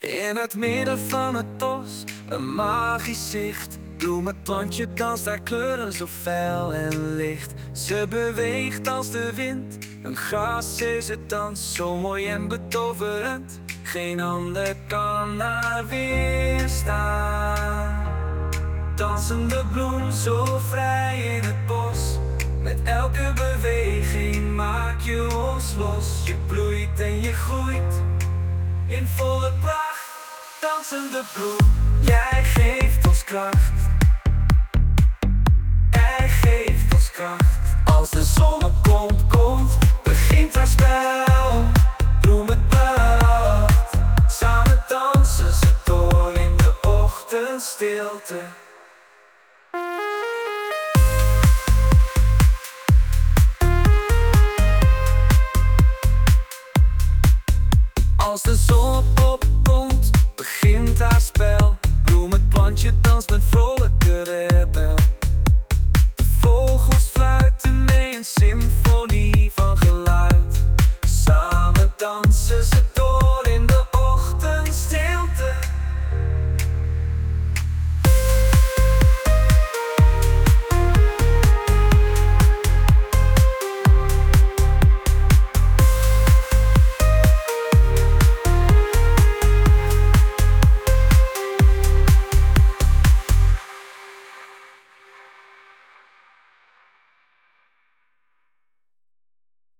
In het midden van het bos, een magisch zicht. Bloemenplantje danst haar kleuren zo fel en licht. Ze beweegt als de wind, een gras is het dans, zo mooi en betoverend. Geen ander kan haar weerstaan. Dansende bloem zo vrij in het bos. Met elke beweging maak je ons los. Je bloeit en je groeit in volle pracht. Dansende bloem, jij geeft ons kracht. Jij geeft ons kracht. Als de zon opkomt, komt, begint haar spel. Bloemenpracht, samen dansen ze door in de ochtendstilte. Als de zon opkomt, chances